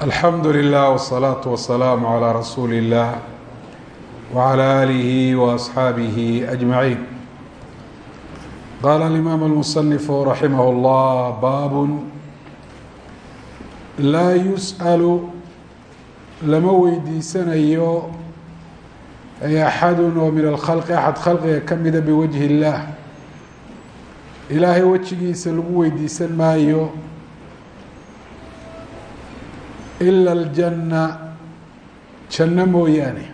alxamdu lilah wsalaatu wasalaamu calaa rasuuli illaah wacalaa aalihi waasxaabihi ajmaciin qaala alimaam almusanifu raximah llah baabun laa yus'alu lama weydiisanayo axadun oo min alkhalqi axad khalqiga ka mida biwajhi illaah ilaahay wejigiisa lagu weydiisan maayo ila aljanna janno mooyaane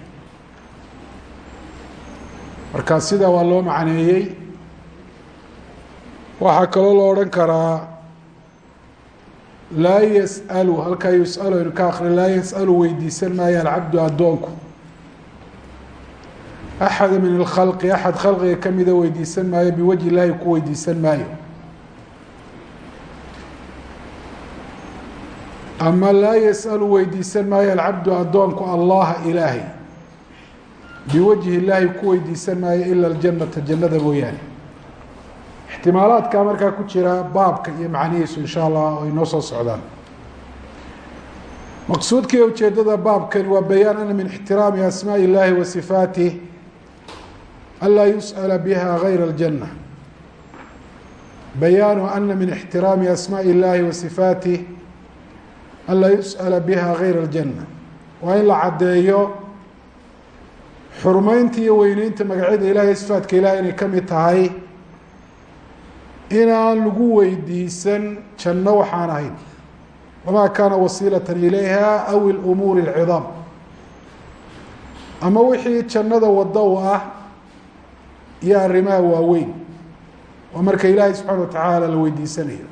markaa sidaa waa loo macneeyey waxaa kaloo lo odhan karaa laa yas'alu halkaa yus'alu aynu ka akrin laa yas'alu weydiisan maayo alcabdu addoonku axada min alkhalqi axad khalqiga kamida weydiisan maayo biwajhi illaahi ku weydiisan maayo ama laa yasأlu weydiisan maayo alcabdu adoonku allaha ilaahay. Biwajhi illaahi ku weydiisan maayo ila aljanata jannada mooyaane. Ixtimaalaadkaa markaa ku jira baabka iyo macnihiisu insha allah ay noo soo socdaan. Maqsuudkii ujeedada baabkan waa bayaan ana min ixtiraami asmaa illaahi wa sifaatih anlaa yus'ala biha gayra aljanna. Bayaanu ana min ixtiraami asmaa illaahi wa sifaatih an laa yus'ala biha gayr اljanna waa in la caddeeyo xurmaynta iyo weyneynta magacyada ilahay sifaadka ilahay inay ka mid tahay inaan lagu weydiisan janno waxaan ahayn wamaa kaana wasiilatan ilayha aw ilumuuri اlcidaam ama wixii jannada wado u ah iyo arrimaha waaweyn waa marka ilaahay subxaana wa tacaala la weydiisanayo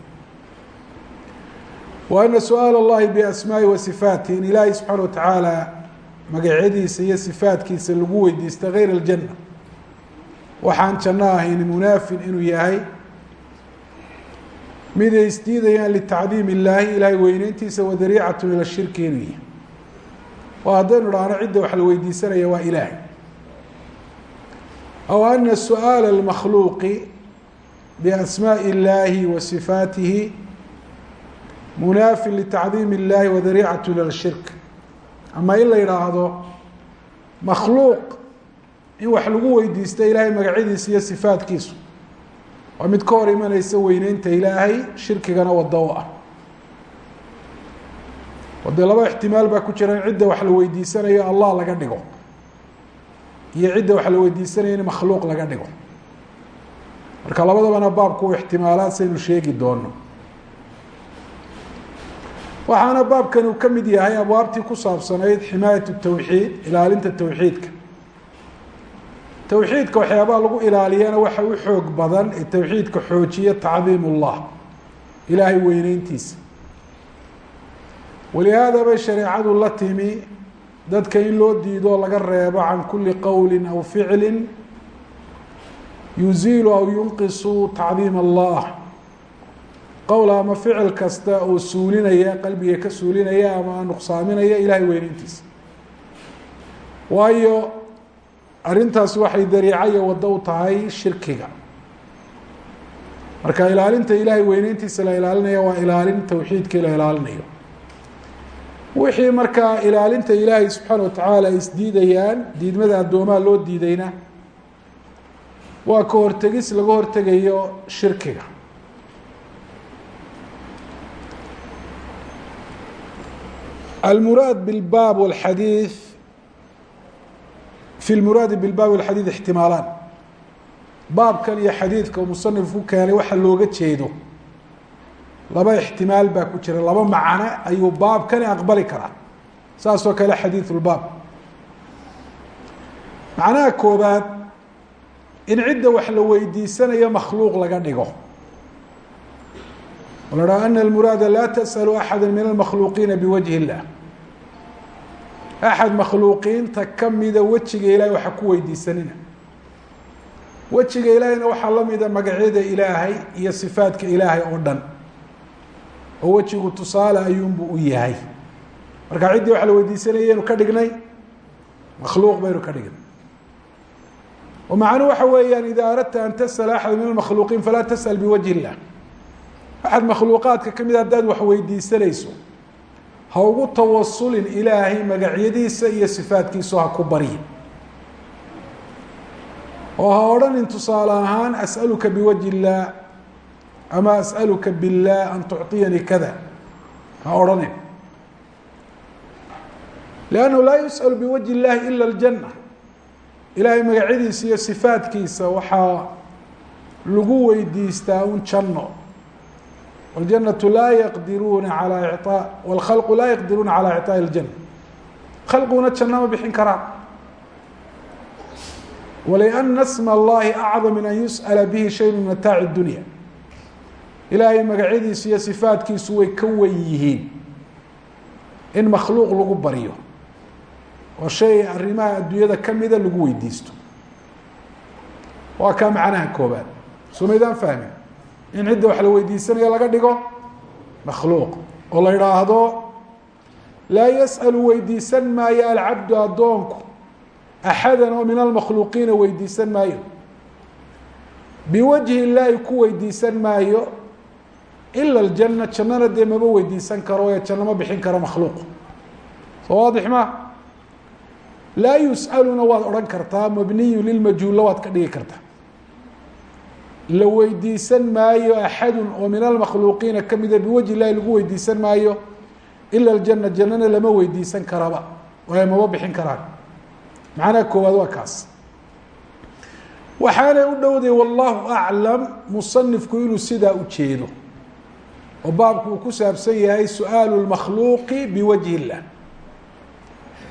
wa ana su'aal allahi biasmaa'i wa sifaati in ilaahay subxaana watacaala magacyadiisa iyo sifaatkiisa lagu weydiista gayr aljanna waxaan janno ahayn munaafin inuu yahay mid ay isdiidayaan litacdiim illaahi ilaahay weyneyntiisa wadariicatu ila shirki inuu yahay oo haddaynu dhahno cidda wax la weydiisanaya waa ilaahay aw ana su'aala almakhluuqi biasmaa'i illaahi wa sifaatihi munaafin litacdiim illahi wadariicatu ila shirk. Ama in la yidhaahdo makhluuq in wax lagu weydiista ilaahay magacyadiisa iyo sifaatkiisu. Waa mid ka hor imanaysa weyneynta ilaahay shirkigana wado u ah. Wadee laba ixtimaal baa ku jira cidda wax la weydiisanayo allah laga dhigo iyo cidda wax la weydiisanayo in makhluuq laga dhigo. Marka labadabana baabku ixtimaalaad saynu sheegi doono waxaana baabkan uu ka mid yahay abwaabtii ku saabsanayd ximaayat tawxiid ilaalinta tawxiidka. Towxiidka waxyaabaha lagu ilaaliyana waxa u xoog badan ee towxiidka xoojiya tacdiim ullah ilaahay weyneyntiisa walihaada bay shareecadu la timi dadka in loo diido laga reebo can kuli qowli aw ficli yuziilu aw yunqisu tacdiim allah qowl ama ficil kasta oo suulinaya qalbiga ka suulinaya ama nuqsaaminaya ilahay weyneyntiisa waayo arrintaasi waxay dariica iyo waddo u tahay shirkiga. Marka ilaalinta ilaahay weyneyntiisa la ilaalinaya waa ilaalin towxiidkii la ilaalinayo. Wixii markaa ilaalinta ilaahay subxaana watacaala ay isdiidayaan diidmada addoomaha loo diidayna waa ka hortegis laga hortegayo shirkiga almuraad bilbaab walxadiid fi lmuraadi bilbaab walxadiid ixtimaalaan baabkan iyo xadiidka uu musanif ku keenay waxa looga jeedo laba ixtimaal baa ku jira laba macno ayuu baabkani aqbali karaa saasoo kale xadiidu lbaab macnaha koobaad in cidda wax la weydiisanayo makhluuq laga dhigo o la dhaha ana almuraada laa tasأalu axada min almakhluuqiina biwajhi illah axad makhluuqiinta kamida wejiga ilahay waxa ku weydiisanina wejiga ilaahayna waxaa lamida magacyada ilaahay iyo sifaadka ilaahay oo dhan oo wejigu tusaale ayuunbu u yahay marka ciddii waxa la weydiisanayaynu ka dhignay makhluuq baynu ka dhignay oo macnuu waxa weeyaan ida aradta an tasأla axada min almakhluuqiin falaa tasأl biwajhi illah waxaad makhluuqaadka ka mid haddaad wax weydiisanayso ha ugu tawasulin ilaahay magacyadiisa iyo sifaadkiisu ha ku baryi oo ha odhanin tusaale ahaan as'aluka biwajhi illaah ama as'aluka billaah an tucطiyanii kada ha odhanin lannahu laa yus'alu biwajhi illaahi ila aljanna ilaahay magacyadiisa iyo sifaadkiisa waxaa lagu weydiistaa un janno wاljanaةu laa yaqdiruuna alى iطaa wاlkhalqu laa yaqdiruuna calى iطaaءi اljanة khalqiguna janno ma bixin karaan waliأna sma اllahi acdam min an yusأala bihi shay min mataaci اdunya ilaahay magacyadiisu iyo sifaadkiisu way ka wen yihiin in makhluuq lagu baryo oo shay arrimaha adduunyada kamida lagu weydiisto waa kaa macnaha koobaad soo maydaan fahmin in cidda wax la weydiisanayo laga dhigo? Makhluuq. Oo la idhaahdo laa yas'alu weydiisan maayo alcabdu addoonku. Axadan oo min almakhluuqiina weydiisan maayo. Biwajhi illaahi ku weydiisan maayo ila aljanna jannana dee maba weydiisan karo ee janno ma bixin karo makhluuq. Waadix ma? Laa yus'aluna waad odhan kartaa mabniyu lilmajhuulla waad ka dhigi kartaa la weydiisan maayo axadun oo min almakhluuqiina kamida biwajhi illahi lagu weydiisan maayo ila aljanna jannana lama weydiisan karaba waayo maba bixin karaan. Macnaha koowaad waa kaas. Waxaanay u dhowday wallahu aclam musanifku inuu sidaa u jeedo oo baabku ku saabsan yahay su'aalu lmakhluuqi biwajhi illah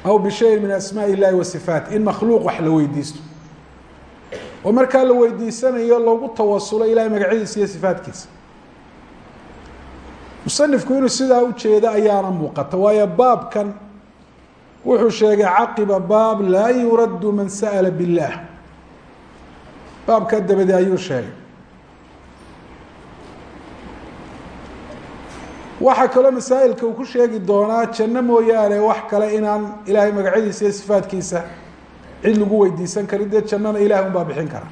aw bishayin min asmaa illahi wa sifaat in makhluuq wax la weydiisto oo markaa la weydiisanayo loogu tawasulo ilahay magacyadiisa iyo sifaatkiisa. Musanifku inuu sidaa ujeedo ayaana muuqata waayo baabkan wuxuu sheegay caqiba baab laa yuraddu man sa'la biاllah baabkaa dabade ayuu sheegay. Waxaa kaloo masaa'ilka uu ku sheegi doonaa janno mooyaane wax kale inaan ilaahay magacyadiisa iyo sifaatkiisa cid lagu weydiisan karin dee jannana ilahay un baa bixin kara.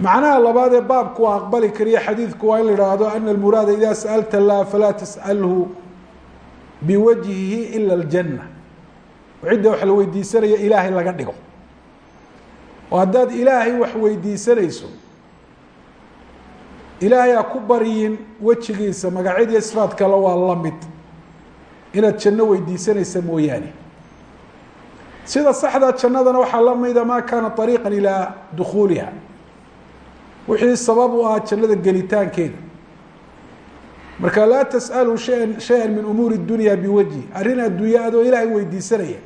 Macnaha labaad ee baabku aqbali kariya xadiidku waa in la idhaahdo ana almuraada ida sa'alta lah falaa tas'alhu biwajhihi ila aljanna. Oo cidda wax la weydiisanaya ilaahay laga dhigo. Oo haddaad ilaahay wax weydiisanayso ilaahay ha ku baryin wejigiisa magacyadiiyo sifaat kale waa la mid. Inaad janno weydiisanaysa mooyaane sida saxdaa jannadana waxaa la mida maa kaana طariiqa ilaa dukuuliha wixii sabab u ah jannada gelitaankeeda marka laa tasأalu shaya shaya min umuuri اdunya biwajhi arrin adduunya adoo ilaahay weydiisanaya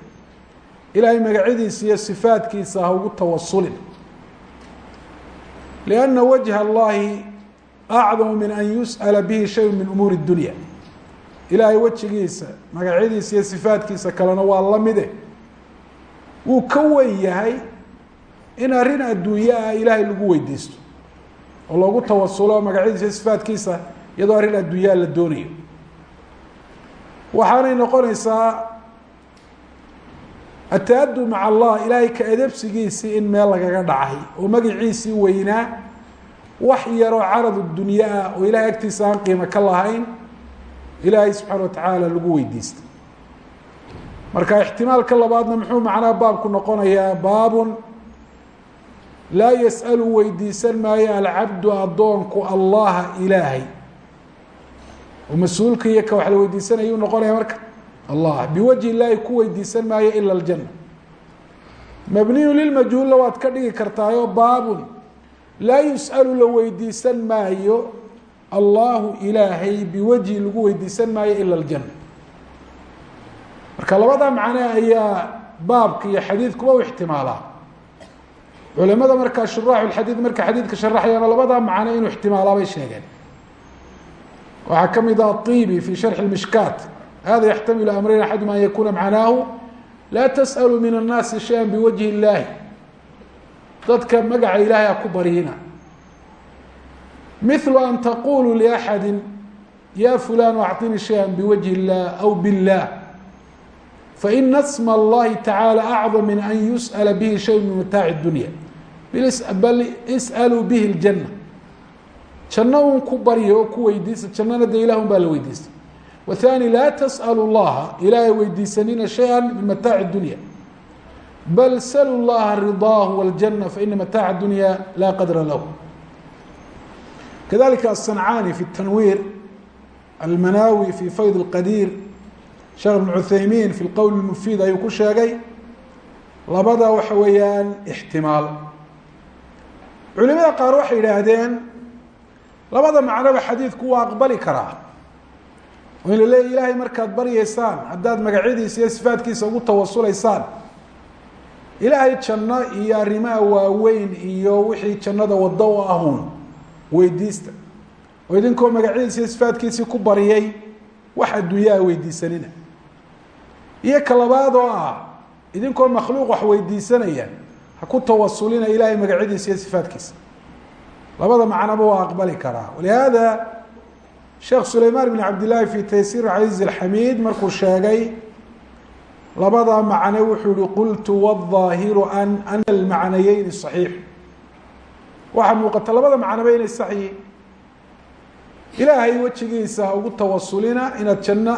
ilaahay magacyadiisa iyo sifaatkiisa ha ugu tawasulin لأna wajha اllahi acdamu min an yusأala bihi shay min umuuri اdunya ilaahay wejigiisa magacyadiisa iyo sifaatkiisa kalena waa la mide wuu ka wen yahay in arrin adduunye ah ilaahay lagu weydiisto oo loogu tawasulo magacyadiisa iyo sifaatkiisa iyadoo arrin adduunyaa la doonayo. Waxaanay noqonaysaa ataadu maca allah ilaahay ka edebsigiisii in meel lagaga dhacay oo magaciisii weynaa wax yaroo caradu dunye ah oo ilahay agtiisa aan qiimo ka lahayn ilaahay subxaana watacaala lagu weydiistay marka ixtimaalka labaadna muxuu macnaha baabku noqonayaa baabun laa yas'alu weydiisan maayo alcabdu addoonku allaha ilaahay. Oo mas'uulka iyo ka wax la weydiisanaya u noqonaya marka. Allah biwajhi illaahi ku weydiisan maayo ila aljanna. Mabniyu lilmajhuulla waad ka dhigi kartaayoo baabun. Laa yus'alu la weydiisan maayo allahu ilaahay biwajhi lagu weydiisan maayo ila aljanna marka labada macne ayaa baabka iyo xadiidkuba u ixtimaalaa culimada markaa shuraaxulxadiid marka xadiidka sharaxayaana labadaa macne inuu ixtimaalaabay sheegeen. Waxaa ka mid ah aibi fi sharxi mishkaat hada yaxtamilu amrayn axaduma an yakuuna macnaahu laa tas'alu min annaasi shayan biwajhi illaahi dadka magaca ilaahay ku baryiina milu an taquluu liaxadi ya fulan acطinii shayan biwajhi illah aw billah. faina sma اllahi tacaalى acظam min an yusأla bihi shay min mataaci الdunya bal isأluu bihi اljanة janno un ku barya oo ku weydiista jannana dee ilah un baa la weydiistay wathani laa tasأlu اllaha ilaahay weydiisanina shayئa min mataaci اdunya bal salu llaha ridaahu wاljana faina mataaca dunya laa qadra lahu kadalika aلصancani fi الtanwiir almanaawi fi fayd اlqadiir sheekh ibn cuthaymiin fi lqowl اmufiid ayuu ku sheegay labada waxa weeyaan ixtimaal. Culimada qaar waxay yidhaahdeen labada macnoba xadiidku waa aqbali karaa. Oo in la leeya ilaahay markaad baryeysaan haddaad magacyadiisa iyo sifaadkiisa ugu tawasulaysaan ilaahay janno iyo arrimaha waaweyn iyo wixii jannada waddo u ahun weydiista. Oo idinkoo magacyadiisa iyo sifaadkiisii ku baryay wax adduunyaha weydiisanina iyo ka labaad oo ah idinkoo makhluuq wax weydiisanaya ha ku tawasulina ilaahay magacyadiisa iyo sifaadkiisa labada macnoba waa aqbali karaa walihaada sheekh sulaymaan bn cabdillaahi fi taysiir casiiz alxamiid markuu sheegay labada macne wuxuu yihi qultu wاظaahiru an ana almacnayeyni صaxiix waxaa muuqata labada macnoba inay sax yihiin ilaahay wejigiisa ugu tawasulina inaad janno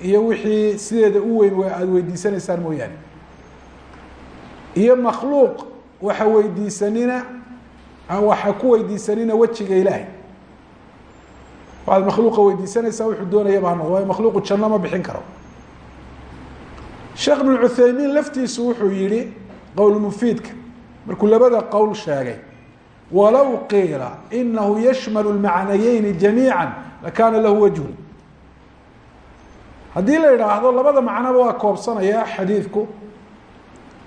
iyo wixii sideeda u weyn aada weydiisanaysaan mooyaane. Iyo makhluuq waxa weydiisanina waxa ku weydiisanina wejiga ilaahay. Waxaad makhluuqa weydiisanaysaa wuxuu doonayaba ha noqdo waayo makhluuqu janno ma bixin karo. Sheekh ibn cuthaymiin laftiisu wuxuu yihi qowl markuu labada qowl sheegay walow qiila inahu yashmalu lmacnayeyni jamiica lakaana lahu wajhun haddii la idhaahdo labada macnoba waa koobsanaya xadiidku.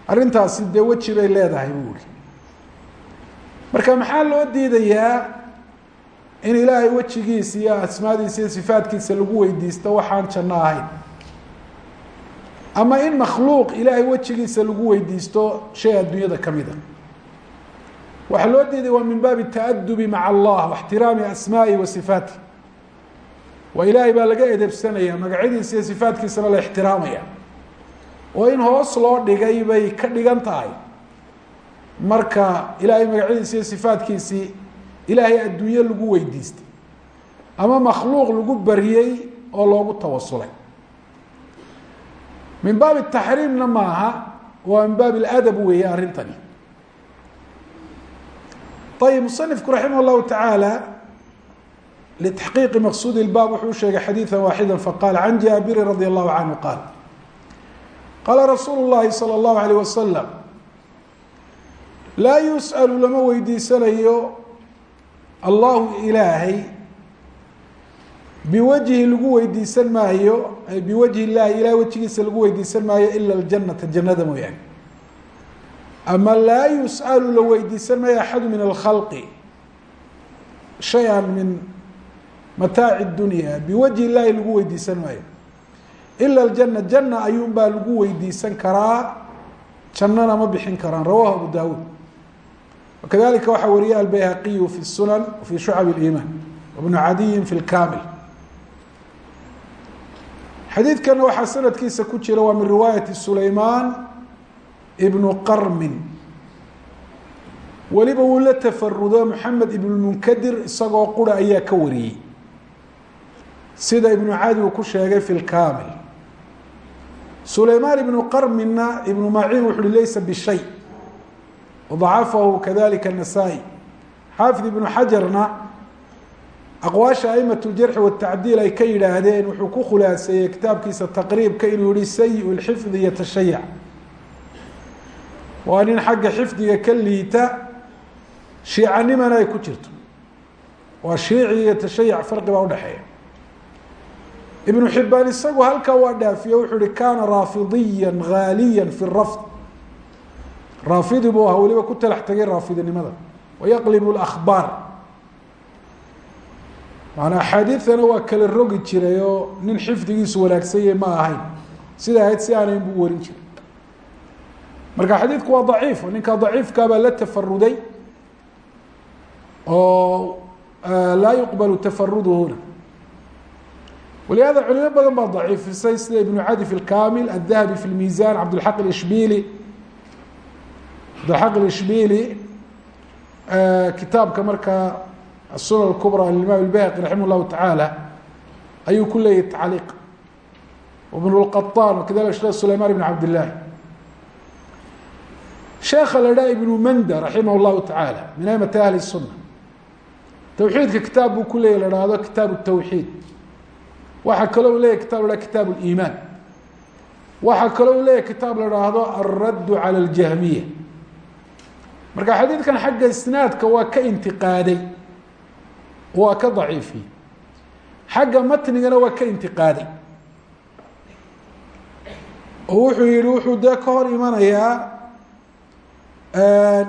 Arrintaasi dee weji bay leedahay buu ihi marka maxaa loo diidayaa in ilaahay wejigiisa iyo asmaadiisa iyo sifaadkiisa lagu weydiisto waxaan janno ahayn? Ama in makhluuq ilaahay wejigiisa lagu weydiisto shay adduunyada ka mida? Waxaa loo diiday waa min baabi taadubi maca allah waxtiraami asmaa'ihi wa sifaatih waa ilaahay baa laga edebsanaya magacyadiisa iyo sifaadkiisana la ixtiraamaya. Oo in hoos loo dhigay bay ka dhigan tahay. Marka ilaahay magacyadiisi iyo sifaadkiisii ilaahay adduunye lagu weydiistay. Ama makhluuq lagu bariyey oo loogu tawasulay. Min baabi taxriimna maaha waa min baab aladab weeye arrintani. Ayib musanifku raximah llahu tacaala ltaxqiiqi maqsuud ilbaab wuxuu sheegay xadiidan waaxidan faqaala can jaabirin radi allahu canhu qaal qaala rasuulu llaahi sala allahu alayh wasalam laa yus'alu lama weydiisanayo allahu ilaahay biwajhi lagu weydiisan maayo biwajhi illahi ilahay wejigiisa lagu weydiisan maayo ila aljanata jannada mooyaane ama laa yus'alu la weydiisan maayo axadu min alkhalqi shay an min mataaci dunya biwajhi illahi lagu weydiisan maayo ila aljana janna ayuun baa lagu weydiisan karaa jannana ma bixin karaan rawahu abu dawuud wakadalika waxaa wariya albayhaqiyu fi sunan fi shucab اliimaan wbnu cadiyin fi lkamil xadiidkana waxaa sanadkiisa ku jira waa min riwaayati sulaymaan ibnu qarmin. Weliba wuu la tafarudo moxamed ibn munkadir isagoo qura ayaa ka wariyey sida ibnu cadi uu ku sheegay fi lkamil sulaymaan ibnu qarminna ibnu maciin wuxu uhi laysa bishay. Wadacafahu kadalika الnasaa-i xaafid ibnu xajarna aqwaasha aimatu ljarxi watacdiil ay ka yidhaahdeen wuxuu ku khulaaseeyey kitaabkiisa taqriibka inuu yihi sayi lxifdi yatashayac waa nin xagga xifdiga ka liita shiicanimana ay ku jirto. Waa shiici iyo tashayac farqi baa udhexeeya ibnu xibaan isagu halkaa waa dhaafiye wuxuu ihi kaana raafidiya haaliya fi rafd. Raafidi buu ahaa weliba ku talax tegay raafidinimada. Wayaqlibu اlakhbaar maanaa axaadiidana waa kala rogi jiray nin xifdigiisu wanaagsanye ma ahayn. Sida ahayd si aanayn buu warin jiray marka xadiidku waa daciif ninka daciifkaabaa la tafaruday oo laa yuqbalu tafaruduhuna walihada culimo badan baa daciifisay sida ibnu cadi fi lkamil adahabi fi lmisan cabdilxaq ishbili cabdilxaq ishbili kitaabka markaa الsunan الكubrى لimam الbayhaqi raximah الlahu taعaalى ayuu ku leeyahy tacliiq وبن القطان وkذلika شhekh سليمان بن عبد اللahi sheeka la dha iبن mnd رaحimه الlahu taعalى min أمة أهل السuنة twxiidka kitaab buu ku leeyay la hahdo kitaaب التwxيid waxaa kaloo leeyahy kitab la kitaaب الإimaan waxaa kaloo leeyahy kitaab la haahdo الradd عalى الجahmiية marka xadiidkan xagga isnaadka waa ka intiqaaday waa ka ضaciifiyey xagga matnigana waa ka intiqaaday oo wuxuu yihi wuxuu dee ka hor imanayaa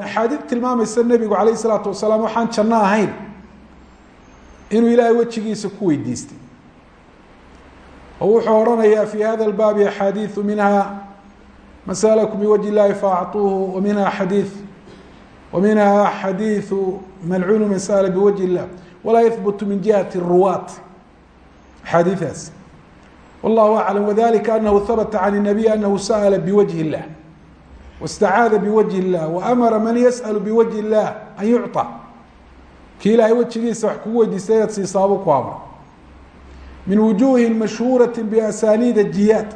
axaadiid tilmaamaysa nebigu alayه الsalaatu wasalaam waxaan janno ahayn inuu ilaahay wejigiisa ku weydiistay oo wuxuu odhanayaa fi hada اlbaabi axaadiiثu minha masalku biwajه اllahi faacطuuhu waminha xadiiث waminha xadiiثu malcuunu man sأla biwajه الlah walaa yahbutu min jihati الruwaat axaadiiaas wallahu aclam wadalika anahu habta can الnabiy anahu sa'la biwajhi الlah waاstacaada biwajhi الlah waamara man yasأl biwajhi الlah an yucطى kii ilaahay wejigiisa wax kugu weydiistay inaad siisaabuu ku amro min wujuhi mashhuurati basaanid jiyaad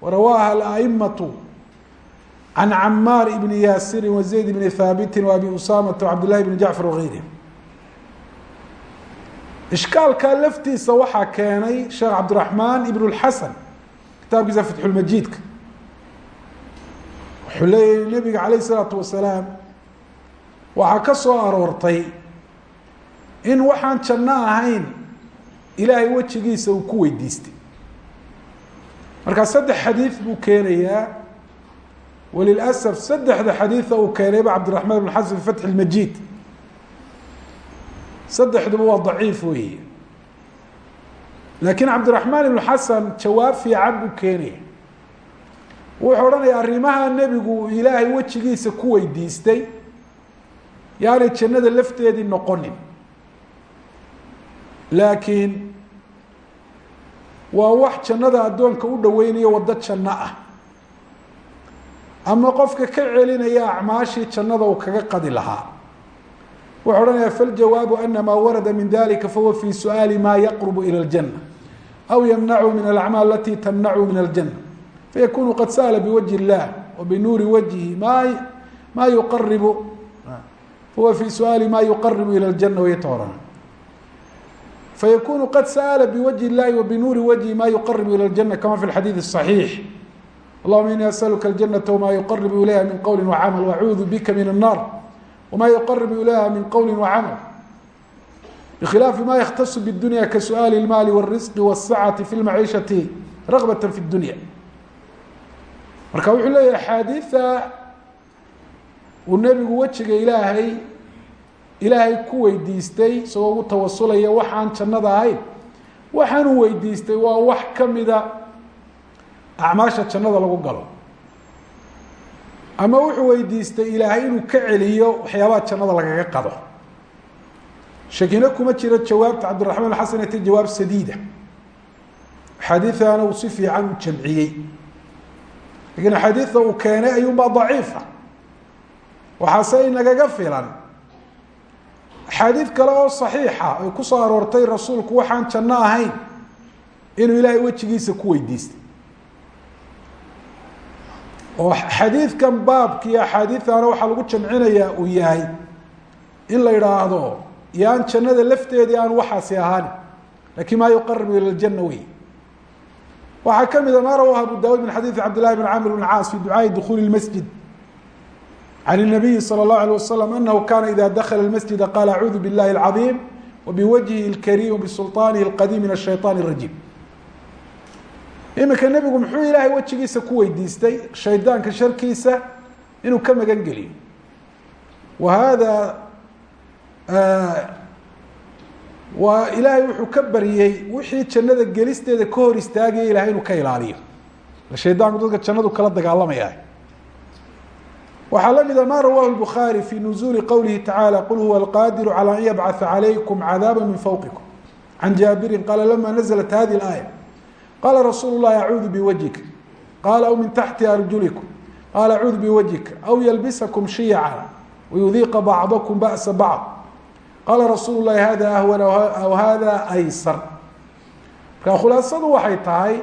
warawaaha aamatu can camaar ibni yaasiri wa zayd bni haabiti wa abi usaamata wacabdillahi bni jacfar wageyrihim ishkaalkaa laftiisa waxaa keenay sheekh cabdiraxmaan ibn lxasan kitaabkiisa fatxulmajiidka wuxuu leeyahy nabiga calayh isalaatu wasalaam waxaa ka soo aroortay in waxaan janno ahayn ilaahay wejigiisa uu ku weydiistay. Markaa saddex xadiid buu keenayaa walilasaf saddexda xadiida uu keenayba cabdiraxmaan ibn xasan fi fatxi lmajiid saddexduba waa daciif weeye. Laakiin cabdiraxmaan ibnu xasan jawaab fiican buu keenaya wuxuu odhanaya arrimaha nebigu ilaahay wejigiisa ku weydiistay yaanay jannada lafteedii noqonin laakiin waa wax jannada addoonka u dhoweynayo waddo janno ah ama qofka ka celinaya acmaashii jannada uu kaga qadi lahaa wuxuu odhanaya faljawaabu ana maa warada min dalika fahuwa fi su'aali ma yaqrubu ilى اljanة aw ymnachu min alacmaal alati tamnachu min aljanة fayakunu qad sa'la biwajhi اllah wabinuuri wajhi ma ma yuqaribu fahuwa fi su'aali ma yuqaribu ilى اljanة wayta oran fayakunu qad sa'la biwajhi اllahi wabinuuri wajhi ma yuqaribu ilى اljanة kama fi اxadiiث الصaxiix allahuma ini asaluka اljanaة wma yuqaribu ilayha min qowli wacmal wacuudu bika min الnar wma yuqarib ilayha min qowli wacmal bkhilaafi ma yktasu bاdunya kasu'aali اlmaali wالrisqi wالsacati fi lmaciishati ragbat fi اdunya marka wuxuu leeyahy axaadiida uu nebigu wejiga ilaahay ilaahay ku weydiistay isagoo ugu tawasulaya waxaan jannada ahayn. Waxaanuu weydiistay waa wax kamida acmaasha jannada lagu galo. Ama wuxuu weydiistay ilaahay inuu ka celiyo waxyaabaha jannada lagaga qado. Shakina kuma jiro jawaabta cabdiraxmaan xasan ete jawaab sadiida. Axaadiidana uu si fiican u jamciyey. Lakiin axaadiida uu keenay ayuunbaa daciifa. Waxaase inagaga filan axaadiid kale oo saxiixa ay ku soo aroortay rasuulku waxaan janno ahayn inuu ilaahay wejigiisa ku weydiistay. oo xadiidkan baabkiiyo axaadiidana waxaa lagu jamcinayaa uu yahay in la idhaahdo yaan jannada lafteedii aan waxaasi ahaan laakiin maa yuqaribu ila ljana wey waxaa kamida ma rawaha abu dawud min xadiidi cabd llahi bn camr bn caas fi ducaai dukuli اlmasjid can الnabiyi salى اllahu alيه wasalam anahu kana ida dakla اlmasjida qala acuudu biاllahi اlcaظim wabiwajhihi اlkarim wbisulطaanihi اlqadiim min الshayطan الrajim iminka nebigu muxuu ilaahay wejigiisa ku weydiistay shaydaanka sharkiisa inuu ka magan geliyo wa hada waa ilaahay wuxuu ka baryey wixii jannada gelisteeda ka hor istaagaya ilahay inuu ka ilaaliyo shaydaanku dadka jannadu kala dagaalamaya waxaa la mida ma rawahu الbukhaarي fi nuزuli qowlihi tacaalى qul huwa alqadiru calى an yabcaثa calaykum cadaaba min fawqikum can jaabirin qaala lama naزlat hadi اlaaya qala rasuul الlahi acuudu biwajhika qala aw min taxti arjulikum qala acuudu biwajhika aw yalbisakum shiyaca wayudiiqa bacdakum ba'sa bacd qaala rasuul lahi hada ahwan aw hada aysar marka khulaasadu waxay tahay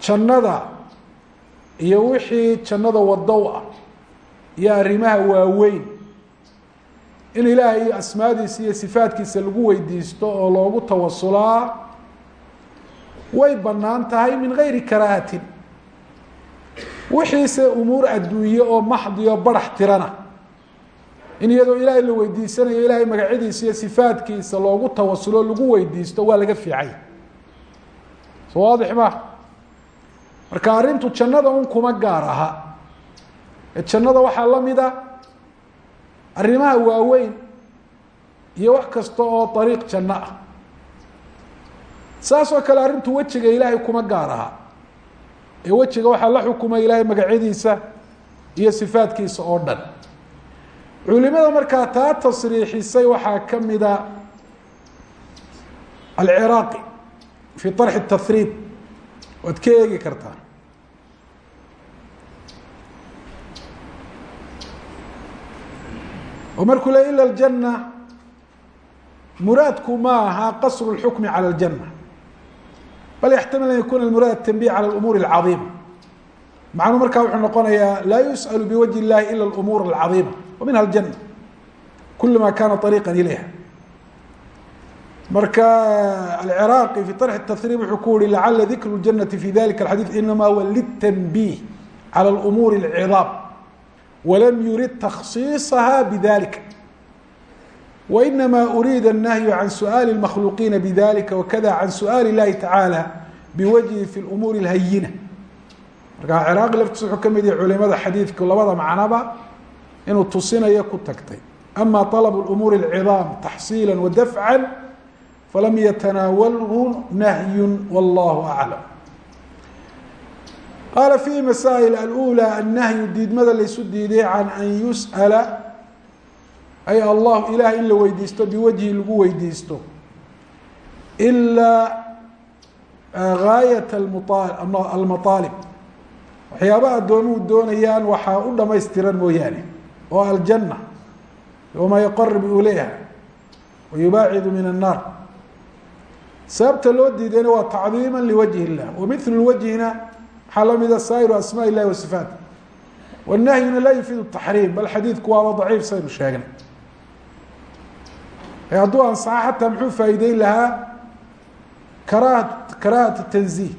jannada iyo wixii jannada wadow ah iyo arrimaha waaweyn. In ilaahay iyo asmaadiisa iyo sifaadkiisa lagu weydiisto oo loogu tawasulaa way bannaan tahay min gayri karaahatin wixiise umuur adduunye oo maxdiyo barax tirana. In iyadoo ilaahay la weydiisanayo ilaahay magacyadiisa iyo sifaadkiisa loogu tawasulo lagu weydiisto waa laga fiicay. Soo waadix ma marka arrintu jannada un kuma gaar aha. Ee jannada waxaa la mida arrimaha waaweyn iyo wax kasta oo dariiq janno ah. Saas oo kale arrintu wejiga ilaahay kuma gaar aha. Ee wejiga waxaa la xukumay ilaahay magacyadiisa iyo sifaadkiisa oo dhan. Culimada markaa taa tasriixisay waxaa ka mida alciraaqi fi طarxi tahriib waad ka eegi kartaa oo markuu le ila اljana muraadku ma aha qasr اlxukmi calى اljana bal yaxtamil an yakuna muraad tanbih calى اumuur اlcaظiima macnuu markaa wuxuu noqonayaa laa yusأl biwajhi اllahi ila اumuur اlcaظiima wa minha اljana kul ma kana طariiqa ilayha marka alciraaqi fi طarxi tahriib wuxuu ku yihi lacala dikru اljanati fi dalika اxadiiث inama huwa liلtanbih calى اumuur اlciظaam walam yurid takhsiiصaha bidalika wainama uriida الnahyu can su'aali اlmakhluuqiina bidalika wakada can su'aali اllahi tacaalى biwajhi fi اlumuur اlhayina marka ciraaqi laftiis wuxuu ka mid yahay culimada xadiidku labada macnaba inuu tusinayo ku tagtay ama طalb اumuur اlciظaam taxsiila wadafca falam yatanaawalhu nahyu wallahu aclam qaala fiihi masaa'il alula annahyu diidmada laysu diiday can an yus'ala ay allah ilaah in la weydiisto biwajhi lagu weydiisto ilaa gaayat almaaalib waxyaaba addoomuhu doonayaan waxaa u dhamaystiran mooyaane oo aljanna wamaa yaqarib ilayha wayubaacidu min annaar sababta loo diidayna waa tacdiima liwajhi اllah wamilu wajhina waxaa lamida saairu asmaa illahi wa wanahyuna laa yufiidu taxriim bal xadiidku waaba daciif saynu sheegnay. Hadduu ansaxa xataa muxuu faa'iideyn lahaa karahat karahat tanziih.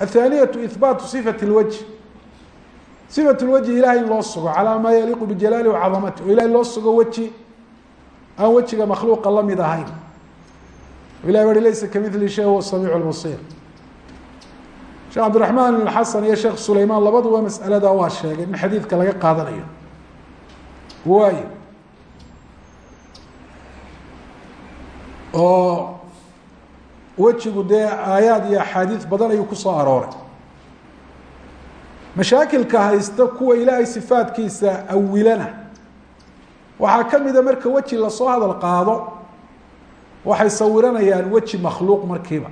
Athaaniyatu ihbaatu sifat اlwajh sifat lwajhi ilahay in loo sugo calaa maa yaliiqu bijalaali wacadamati oo ilahay loo sugo weji aan wejiga makhluuqa la mid ahayn ilahi wari laysa kamili shay huwa samiic lbasiir sheekh cabdiraxmaan xasan iyo sheekh sulaymaan labaduba mas'alada waa sheegay in xadiidka laga qaadanayo waayo oo wejigu dee aayaad iyo axaadiis badan ayuu ku soo arooray mashaakilka haysta kuwa ilaahay sifaadkiisa awilana waxaa ka mida marka weji la soo hadal qaado waxay sawiranayaan weji makhluuq markiiba.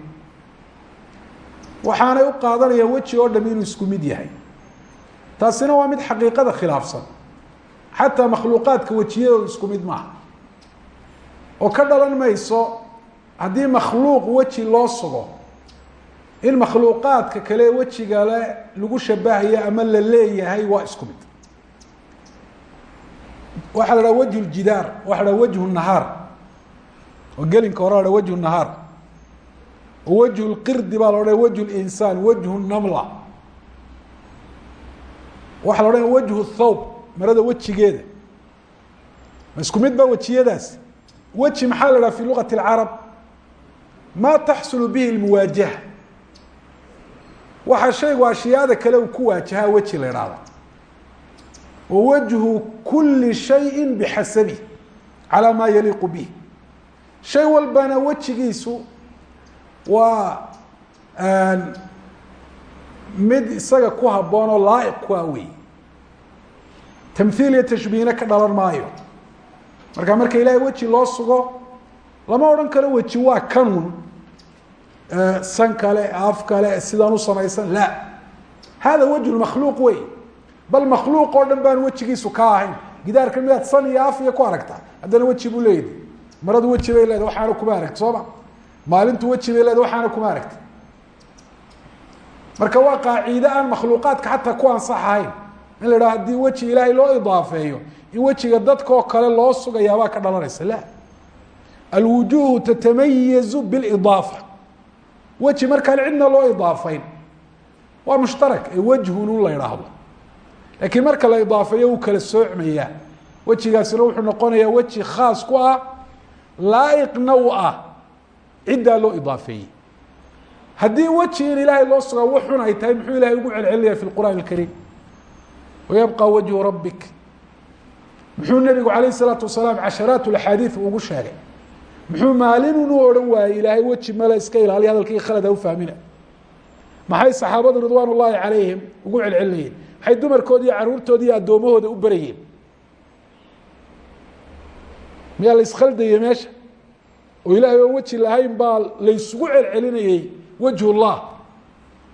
Waxaanay u qaadanayaan weji oo dham inuu isku mid yahay. Taasina waa mid xaqiiqada khilaafsan. Xataa makhluuqaadka wejiyadooda isku mid maaha. Oo ka dhalan mayso haddii makhluuq weji loo sugo in makhluuqaadka kale wejigale lagu shabahayo ama la leeyahay waa isku mid. Waxaa la dhaha wajhu ljidaar waxa la dhaha wajhu nahaar oo gelinka hore dhaha wajhu nahaar. Wajhu lqirdi baa la dhaha wajhu linsaan wajhu namla. Waxaa la odhanaya wajhu thawb marada wejigeeda. Ma isku mid ba wejiyadaas? Weji maxaa la dhaha fi lugati اlcarab ma taxsulu bihi lmuwaajaha waxaa shaygu ashyaada kale uu ku waajahaa weji la idhaahdo wa wajhu kuli shayi bixasabi calaa maa yaliiqu bih shay walbana wejigiisu waa mid isaga ku habboon oo laa'iq ku ah wey tamhiil iyo tashbiihna ka dhalan maayo. Marka marka ilaahay weji loo sugo lama odhan karo weji waa kanun san kale af kale sidaan u samaysan la hada wajhu makhluuq wey. Bal makhluuq oo dhan baan wejigiisu ka ahayn. Gidaarka midaad san iyo af iyo ku aragtaa haddana weji buu leeyahy maradu weji bay leedahay waxaana kuma aragti soo ma? Maalintu weji bay leedahay waxaana kuma aragti marka waa qaaciide makhluuqaadka xataa ku ansax in la idhaha haddii weji ilaahay loo idaafeeyo in wejiga dadkoo kale loo sugayaabaa ka dhalanaysa. La. Alwujuuhu tatamayazu bilidaafa. Weji markaan cidna loo idaafayn waa mushtarak ee wejhun un la idhaahdo laakiin marka la idaafeeyo wuu kala soocmayaa. Wejigaasina wuxuu noqonayaa weji khaas ku ah laa'iqna u ah ciddaa loo idaafeeyey. Haddii weji in ilaahay loo sugaa wuxun ay tahay muxuu ilahay ugu celcelinaya fi lqur'aan alkariim. Wayabqa wajhu rabbik. Muxuu nebigu calayh isalaatu wasalaam casharaat laxaadiid ugu sheegay. Muxuu maalin u odhan waayey ilaahay weji male iska ilaaliya hadalkii khalada ufahmina maxay saxaabadu ridwaan calayhim ugu celcelinayeen maxay dumarkooda iyo addoomahooda u berayeen miyaa la iskhaldayey meesha? Oo ilaahay oo weji lahayn baa laysugu celcelinayey wajhullah.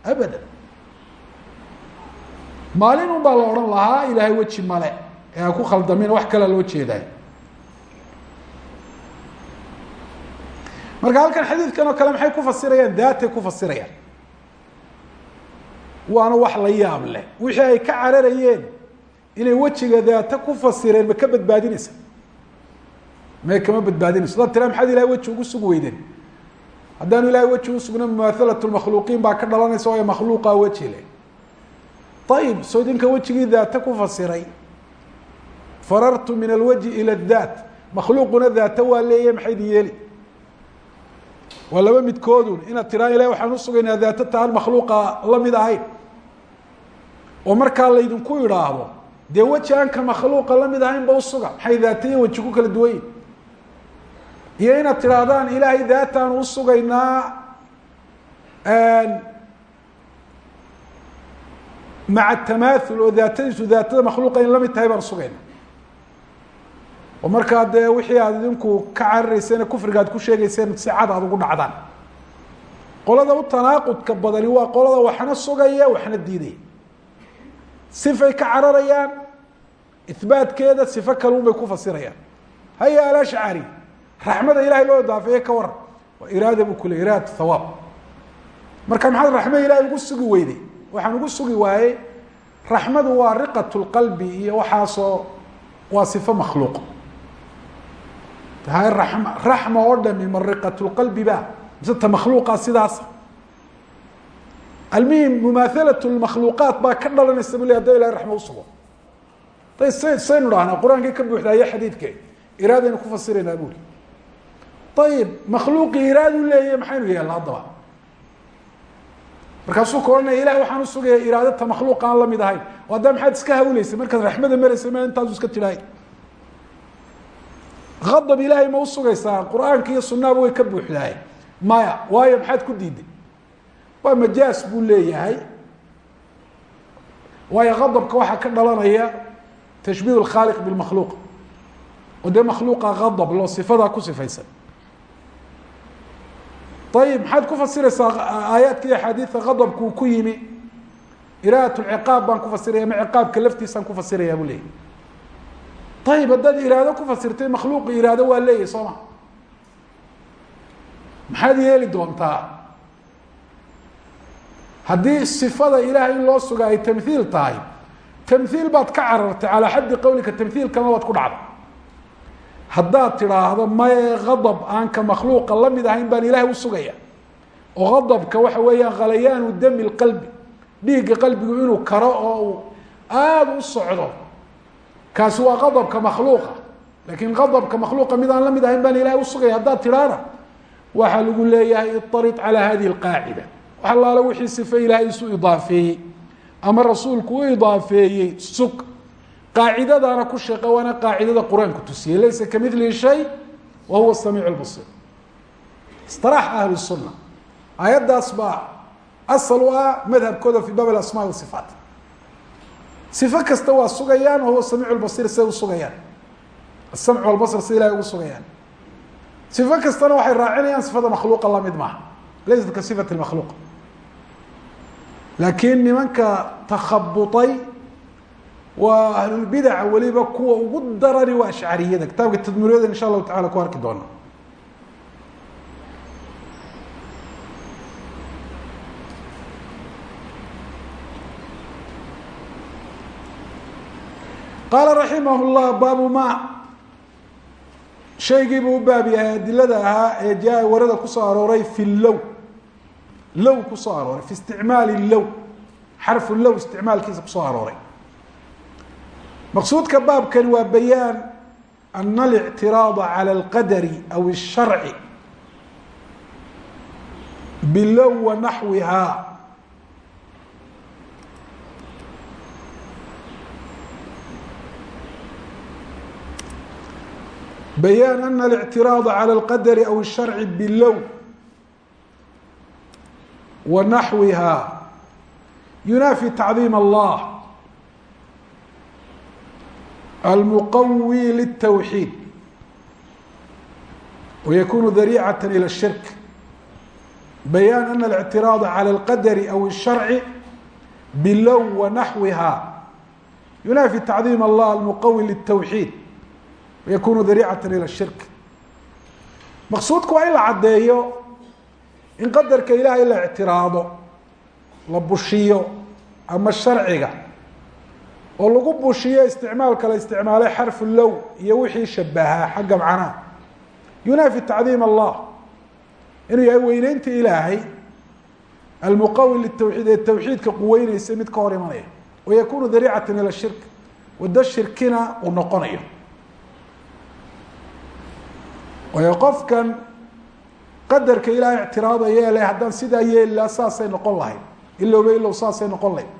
Abadan. Maalin un baa la odhan lahaa ilaahay weji male. Ee ha ku khaldamin wax kalea loo jeedaay marka halkan xadiidkan oo kale maxay ku fasirayaan? Daatay ku fasirayaan. Waana wax la yaab leh. Wixii ay ka cararayeen inay wejiga daata ku fasireen ma ka badbaadinaysa may kama badbaadinayso dad tira maxaad ilahay weji ugu sug weydeen? Haddaanu ilahay weji usugna mumaahalat lmakhluuqiin baa ka dhalanaysa oo makhluuqa weji leh ayib soo idinka wejigii ku fasiray. Farartu min alwajhi ila daat makhluuquna daata waa leeyahy maxay idin yeeli? Waa laba midkoodun. Inaad tiraa ilahi waxaan usugaynaa daata taan makhluuqa la mid ahayn. Oo markaa laydinku idhaahdo dee weji aan ka makhluuqa la mid ahayn ba usuga maxay daata iyo kala duwan yihiin iyo inaad tidhaahdaan ilaahay daataan usugaynaa maca tamaathul oo daatadiisu daatada makhluuqa in la mid tahay baan sugayna oo markaa dee wixii aad idinku ka cararayseen kufriga aad ku sheegayseen si cad aad ugu dhacdaan. Qolada u tanaaqudka badani waa qolada waxna sugaya waxna diidaya. Sifay ka cararayaan ihbaatkeeda raxmada ilahay loo idaafeeye ka waran waa iraada buu kule iraada thawaab. Marka maxaad raxmada ilahay ugu sugi weyday? Waxaan ugu sugi waayey raxmadu waa riqat lqalbi iyo waxaasoo waa sifo makhluuq. Hay raxma raxma oo dhami ma riqat lqalbi ba mise ta makhluuqa sidaasa almuhim mumaahalat lmakhluuqaat baa ka dhalanaysa bu le hada ilahay raxma usugo day saynu dhahnaa qur'aankii ka buuxdaaya xadiidke iraadaynu ku fasiraynaa buli ayib makhluuqii iraadu leeyahy maxaynu yeelna haddaba markaasuu ka ohanaya ilahi waxaan usugaya iraadata makhluuq aan la mid ahayn o haddaa maxaad iska hawleysay markaad raxmada maraysay ma intaasu iska tidhahay. Adab ilaahay ma usugaysaa qur'aanka iyo sunaaba way ka buuxdaaye maya waayo maxaad ku diiday waa majaas buu leeyahay. Waayo adabka waxaa ka dhalanaya tashbiih اkhaaliq bimakhluuq oo dee makhluuqa adab ayib maxaad ku fasiraysaa aayaadka iyo axaadiida adabku uu ku yimi iraat lciqaab baan ku fasiraya ama ciqaabka laftiisaan ku fasiraya buu leeyahy ayib haddaad iraado ku fasirtay makhluuqi iraado waa leeyahy soo ma maxaad yeeli doontaa haddii sifada ilahay in loo suga ay tamhiil tahay tamhiil baad ka carartay calaa xaddi qawlika tamhiilkana waad ku haddaad tidhaahdo maye adab aan ka makhluuqa la mid ahayn baan ilaahay usugaya oo adabka waxa weeyaan khalayaanu dami lqalbi dhiigga qalbigu inuu karo oo uu aada u socdo. kaasi waa adabka makhluuqa. laakiin adabka makhluuqa mid aan la mid ahayn baan ilaahay usugaya haddaad tidhaana waxaa lagu leeyahay iطarid calaa hadihi اlqaacida wax allaale wixii sife ilaahay isu idaafeeyey ama rasuulku u idaafeeyey sug qaacidadaana ku sheeqa waana qaacidada qur'aanku laysa kamilihi shay wa huwa samiic lbasir istiraax ahlu sunna. Aayaddaas baa asal u ah madhabkooda fi baab alasmaa wasifaat sifo kasta waa sugayaan wahuwa samiic lbasir siday usugayaan asamc walbasr sida ilahay ugu sugayaan. Sifo kastana waxay raacinayaan sifada makhluuqa la mid maaha. Laysat ka sifati makhluuq laakiin nimanka takhabutay waa ahlulbidaca weliba kuwa ugu darani waa ashcariyada kitaabka tadmuriyada insha allahu tacala ku arki doona qaala raximah llah baabu ma shaygiibuu u baab yahay adilada ahaa ee ja warada ku soo arooray fi low. Low ku soo arooray fi isticmaali low. Xarfu low isticmaalkiisa ku soo arooray maqsuudka baabkani waa bayaan ana اlictiraada calى اlqadari aw الsharci bilow wa naxwiha bayaan ana اlictiraada calى اlqadari aw الsharci bilow wa naxwiha yunaafi tacdiim allah almuqawi lلtawxiid wykunu dariicaة ilى الshirk bayaan ana اlictiraada calى اlqadari aw الsharci bilow wa naxwiha yunaafi tacdiim allah almuqawi lلtawxiid wykunu dariicaة ilى الshirk maqsuudku waa in la caddeeyo in qadarka ilahay la ictiraado la bushiyo ama sharciga oo lagu bushiyo isticmaalka la isticmaalay xarfu low iyo wixii shabahaa xagga macnaha yunaafi tacdiim allah inuu yahay weyneynta ilaahay almuqawi litawxiid ee tawxiidka quweyneysa mid ka hor imanaya wayakunu dariicatan ila shirk waddo shirkina uu noqonayo. Waayo qofkan qadarka ilahay ictiraadaya ele haddaan sidaa yeelilaa saasay noqon lahayd. Ilowba ilow saasay noqon lahayd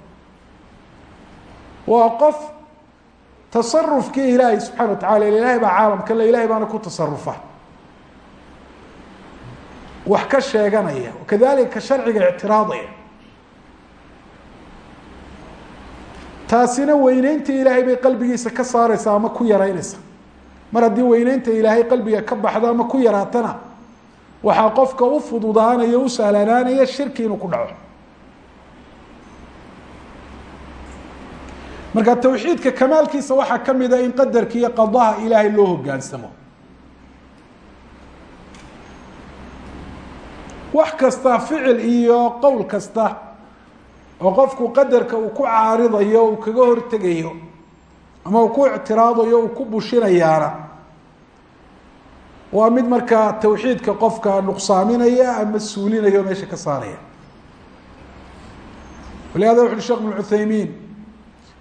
waa qof tasarufkii ilaahay subxana wa tacala ilahay baa caalamka le ilahay baana ku tasarufa wax ka sheeganaya kadalika ka sharciga ictiraadaya. Taasina weyneyntii ilaahay bay qalbigiisa ka saareysaa ama ku yaraynaysa mar haddii weyneynta ilaahay qalbiga ka baxdo ama ku yaraatana waxaa qofka u fududaanaya u sahlanaanaya shirki inuu ku dhaco marka tawxiidka kamaalkiisa waxaa ka mid a in qadarka iyo qadaha ilaahay loo hogaansamo wax kasta ficil iyo qowl kasta oo qofku qadarka uu ku caaridayo uu kaga hortegayo ama uu ku ictiraadayo uu ku bushinayaana waa mid markaa tawxiidka qofka nuqsaaminaya ama suulinaya o meesha ka saaraya. Walihada wuxu ui shekh bn cuthaymiin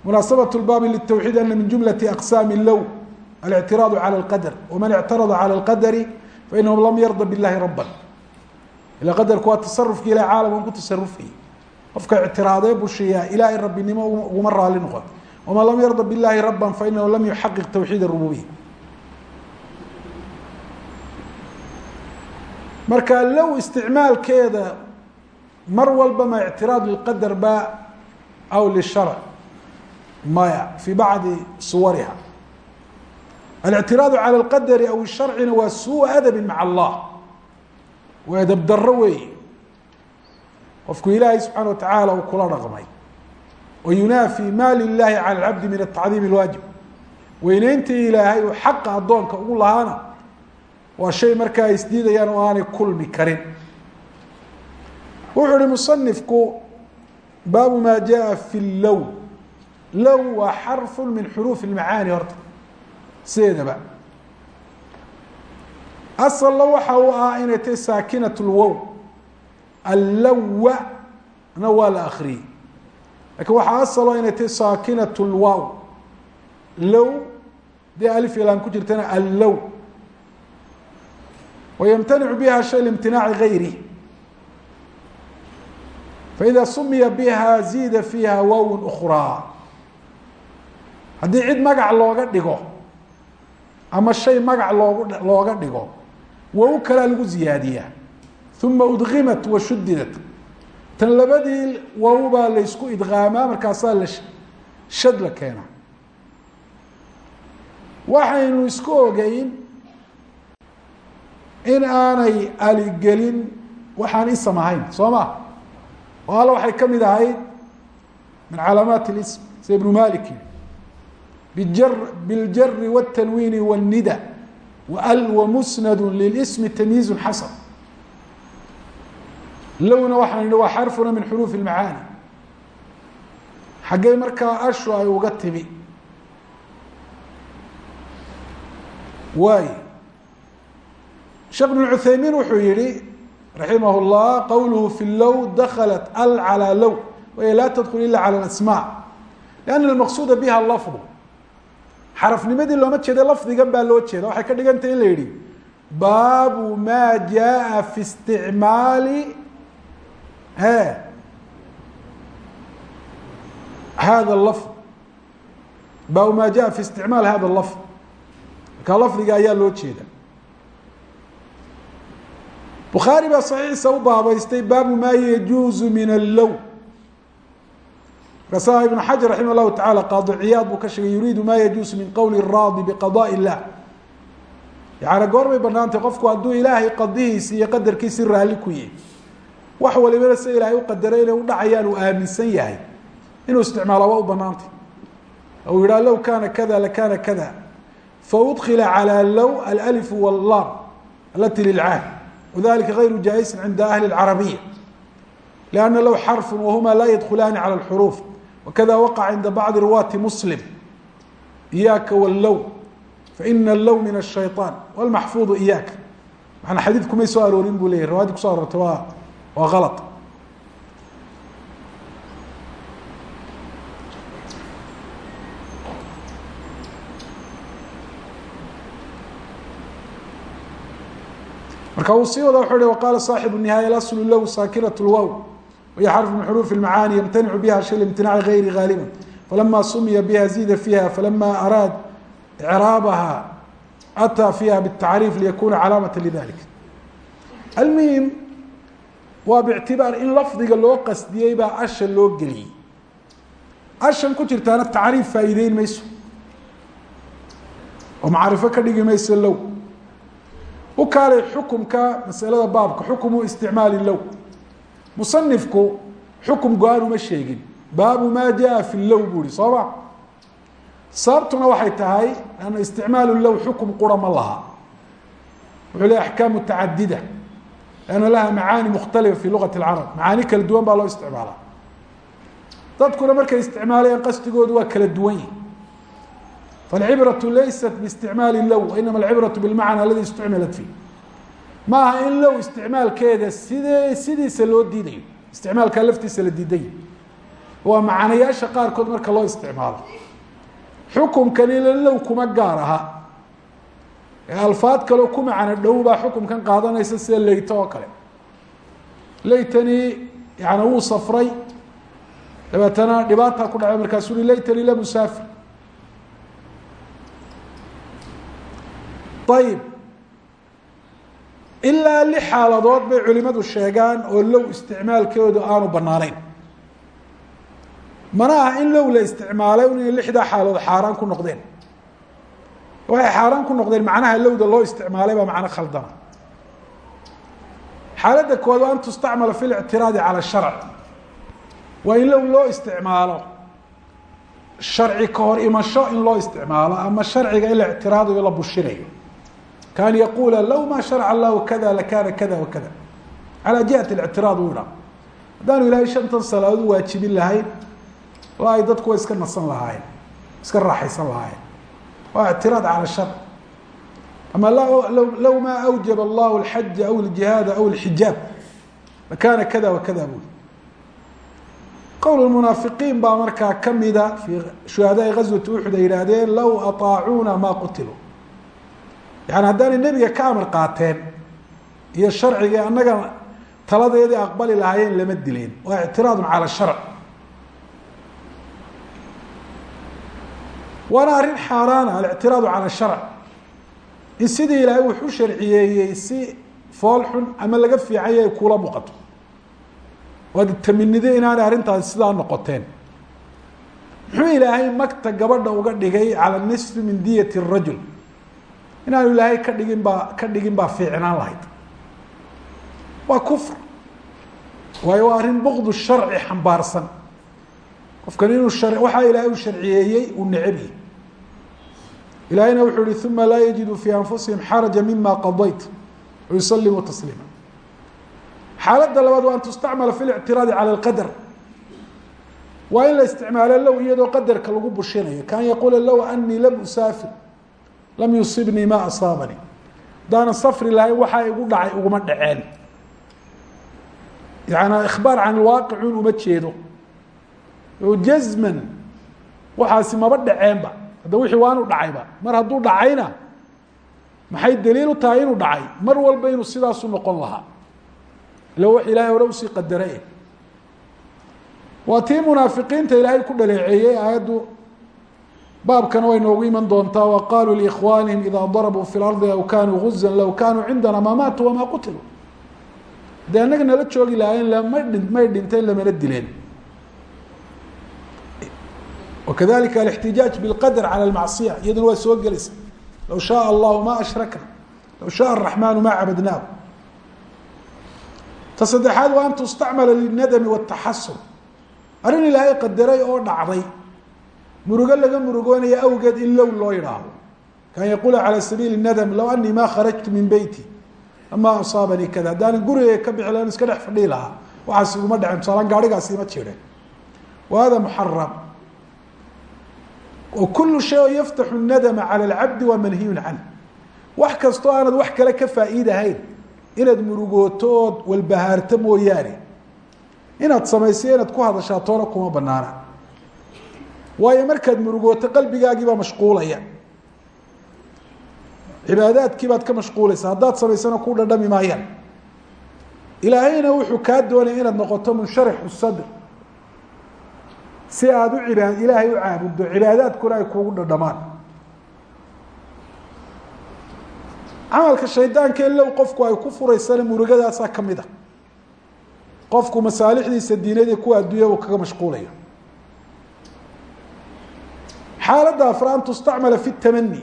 munaasabaة اbaabi lلtwxiid ana min jumlaة aqsaami low alictiraadu calى اlqadr waman اctarada calى اlqadri fainahu lam yarda biاllahi raba ila qadarku waa tasarufki ilah caalamkan ku tasarufayay qofka ictiraadee bushiya ilaahay rabinimo uguma raali noqon waman lam yarda biاllahi raba fainahu lam yuxaqiq tawxiid الrububiya marka low isticmaalkeeda mar walba ma ictiraad lilqadar ba aw lisharc maya fi bacdi suwariha alictiraadu calى اlqadari aw sharcina waa suu adabi maca allah waa edab daro weeye qofku ilaahay subxaana watacaala uu kula dhaqmay wa yunaafi ma lilahi calى اlcabdi min atacdiim اlwaajib weyneyntii ilaahay uu xaqa addoonka ugu lahaana waa shay markaa ay isdiidayaan oo aanay kulmi karin wuxuu uhi musanifku baabu ma jaءa fi low low waa xarfu min xuruuf اlmacaani horta. Sideedaba. Asalna waxa uu ah inay tahay saakinat lwow allowa na waa la akriyey laakiin waxaa asalo inay tahay saakinat lwow low dee alif ilaan ku jirtana allow wymtanicu biha shay limtinaaci gayri faida sumiya biha ziida fiiha waaw ukraa haddii cid magac looga dhigo ama shay magac loogu looga dhigo wow kalaa lagu ziyaadiyaa. Uma udgimat wa shudidat tan labadii wow baa laysku idgaamaa markaasaa la shad la keenaa waxaynu isku ogeyn in aanay aligelin waxaan ism ahayn soo ma? Oo alla waxay ka mid ahayd min calaamaat اlism sida ibnu malik biاljari wالtanwiini wالnida wal wamusnad lilismi tamyiiz xasan lowna waxaan idhi waa xarfuna min xuruuf اlmacaani xaggey markaa ashu ay uga timi waay sheekh بن cuthaymin wuxuu yihi raximah الlah qowluhu fi low daklat al calى low wahiy laa tdkul ila calى اasmاء لأn اmaqsuda biha lafظ xarafnimadii looma jeeda lafdigan baa loo jeeda waxay ka dhigantah in la yihi baabu maa jaءa fi isticmaali. Hada lafd baabu maa jaءa fi isticmaal hada lafd marka lafdiga ayaa loo jeeda bukhaari baa saxiixa u baabaystay baabu ma yajuuzu min allow markaasa ibn xajar raximah llahu tacala qaadi ciyaad buu ka sheegay yuriidu ma yajuusu min qowli raadi biqadaء illah yaani goor bay banaantay qofku hadduu ilaahay qadihiisi iyo qadarkiisi raalli ku yihi wax walibana sida ilaahay u qadaray inay udhacayaan uu aaminsan yahay inuu isticmaala waa u banaantay ou yidhaha low kana kada lakana kada faudkila calى low alأlif wاllam alati lilcaahd wdalika غayru jaaئisi cinda ahli الcarabiya لأna low xarfu wahuma laa yadkulaani calى الxruuf wakada waqaca cinda bacdi ruwaati muslim iyaaka wllow faina allow min ashayطaan wlmaxfuudu iyaaka maana xadiidku may soo aroorin buu leyahy riwaayadii kuso aroortay waa waa ala marka uu sii wada wuxuu hi waqaala saaxibu nihaaya laslu low saakinaة lwow wahiy xarف min xruuf الmacaani ymtanicu biha shay imtinac gayri gaaliba falama sumiya biha zida fiiha falama araad craabaha ataa fiiha bالtacriif liyakuna calaamaة lidalik almuhim waa bictibaar in lafdiga loo qasdiyey baa asha loo geliyey ashan ku jirtaana tacriif faa'iideyn mayso oo macrifo ka dhigi mayso low u kaalay xukumka masalada musanifku xukum go-aan uma sheegin baabu ma jaa fi low buu hi soo ma sababtuna waxay tahay ana isticmaalu low xukum qura ma laha wuxuu le axkaam mutacadida lanna laha macaani mukhtalifa fi lugat اlcarab macaani kala duwan baa loo isticmaalaa dadkuna markay isticmaalayaan qasdigoodu waa kala duwan yihi falcibraة laysat bisticmaali low inama alcibraة bilmacna aladi isticmalat fiih ma aha in low isticmaalkeeda sidee sidiisa loo diidayo isticmaalkaa laftiisa la diiday. Waa macanayaasha qaarkood marka loo isticmaalo. Xukumkanila low kuma gaar aha. Alfaad kaleo ku macano dhow baa xukumkan qaadanaysa sida leyto oo kale. Leytani yani wuu safray. Dabeetana dhibaata ku dhacay markaasuu ui leytani la musaafir ayib ilaa lix xaaladood bay culimadu sheegaan oo low isticmaalkeedu aanu banaanayn mana aha in low la isticmaalay inay lixdaa xaaladood xaaraan ku noqdeen. Waxay xaaraan ku noqdeen macnaha lowda loo isticmaalay baa macno khaldana. Xaaladda koowaad waa an tustacmala fi lictiraadi cala sharc waa in low loo isticmaalo. Sharci ka hor imasho in loo isticmaalo ama sharciga in la la bushinayo kan yaqula law ma sharca allahu kada lakana kada wakada calaa jihati lictiraad uu idhaa haddaanu ilaahay shantan salaadood waajibin lahayn la ay dadkuwa iska nasan lahaayeen iska raaxaysan lahaayeen waa ictiraad cala shar ama law ma awjaba allahu alxaja aw aljihaada aw alxijaab lakana kada wakada buli qowl munaafiqiin baa markaa kamida fii shuhadaai gazwati uxud ay yidhaahdeen law aطaacuuna ma qutiluu yani haddaanay nebiga ka amar qaateen iyo sharcigii annaga taladeedii aqbali lahaayeen lama dileen waa ictiraadu cala sharc. Waana arrin xaaraana alictiraadu cala sharc. In sidii ilaahay wuxu sharciyeeyey si fool xun ama laga fiicanya ay kula muuqato. Waad taminiday inaanay arrintaasi sidaa noqoteen. Muxuu ilaahay magta gabadha uga dhigay cala nisfi min diyat rajul inaanu ilaahay ka dhigin baa ka dhigin baa fiicnaan lahayd. Waa kufr. Waayo waa arrin bukdu sharci xambaarsan. Qofkan inuu shar waxaa ilaahay u sharciyeeyey uu necebyi ilaahayna wuxuu yihi uma laa yajidu fii anfusihim xaraja mima qadayt. Wayusalimu tasliima. Xaaladda labaad waa an tustacmala fi lictiraadi cala alqadar. Waa in la isticmaalo low iyadoo qadarka lagu bushinayo kaan yaquula low anii lam usaafir lam yusibnii ma asaabanii hadaanan safri lahayn waxaa igu dhacay uguma dhaceen. Yaani ikhbaar can ilwaaqicun uma jeedo. Jazman waxaasi maba dhaceenba. Hadda wixii waanu dhacayba. Mar hadduu dhacayna maxay daliil u inuu dhacay? Mar walba inuu sidaasu noqon lahaa. Ila ilaahay hore u sii qadaray waa tii munaafiqiinta ilaahay ku dhaleeceeyey aayaddu baabkana way noogu iman doontaa waqaaluu liikhwaanihim idaa darabuu fi lardi aw kaanuu guzan low kaanuu cindana maa maatuu wamaa qutiluu dee annaga nala joogi lahayn may dhinteen lamana dileen. Wakadalika alixtijaaj bilqadr cala almacsiya iyaduna waa soo gelaysa. Low shaaa allahu maa ashrakna low shaaa araxmaanu maa cabadnaahu. Ta saddexaad waa an tustacmala lilnadami wataxasun arrin ilaahay qadaray oo dhacday murugo laga murugoonaya awgeed in low loo yidhaahdo kan yaquula calى sabiili nadm low anii ma kharajtu min beyti ama asaabanii kada haddaanan gurigay ka bixi lahan iska dhex fadhihi lahaa waxaas iguma dhacen tusaalaan gaarigaasi ima jiren wa hada muxaram o kulu shay oo yaftaxu nadma calى اlcabdi waa manhiyun canh wax kastoo aanad wax kale ka faa'iidahayn inaad murugooto ood walbahaarto mooyaane inaad samayso inaad ku hadashaa toona kuma banaana waayo markaad murugooto qalbigaagii baa mashquulaya. Cibaadaadkii baad ka mashquulaysa haddaad samaysana ku dhadhami maayaan. Ilaahayna wuxuu kaa doonaya inaad noqoto munsharixu sadr. Si aada u ibaad ilaahay u caabuddo cibaadaadkuna ay kuugu dhadhamaan. Camalka shaydaanka in low qofku ay ku furaysana murugadaasaa ka mid a. Qofku masaalixdiisa diinadii kuwa adduunya uu kaga mashquulayo xaaladda afra an tustacmala fi tamani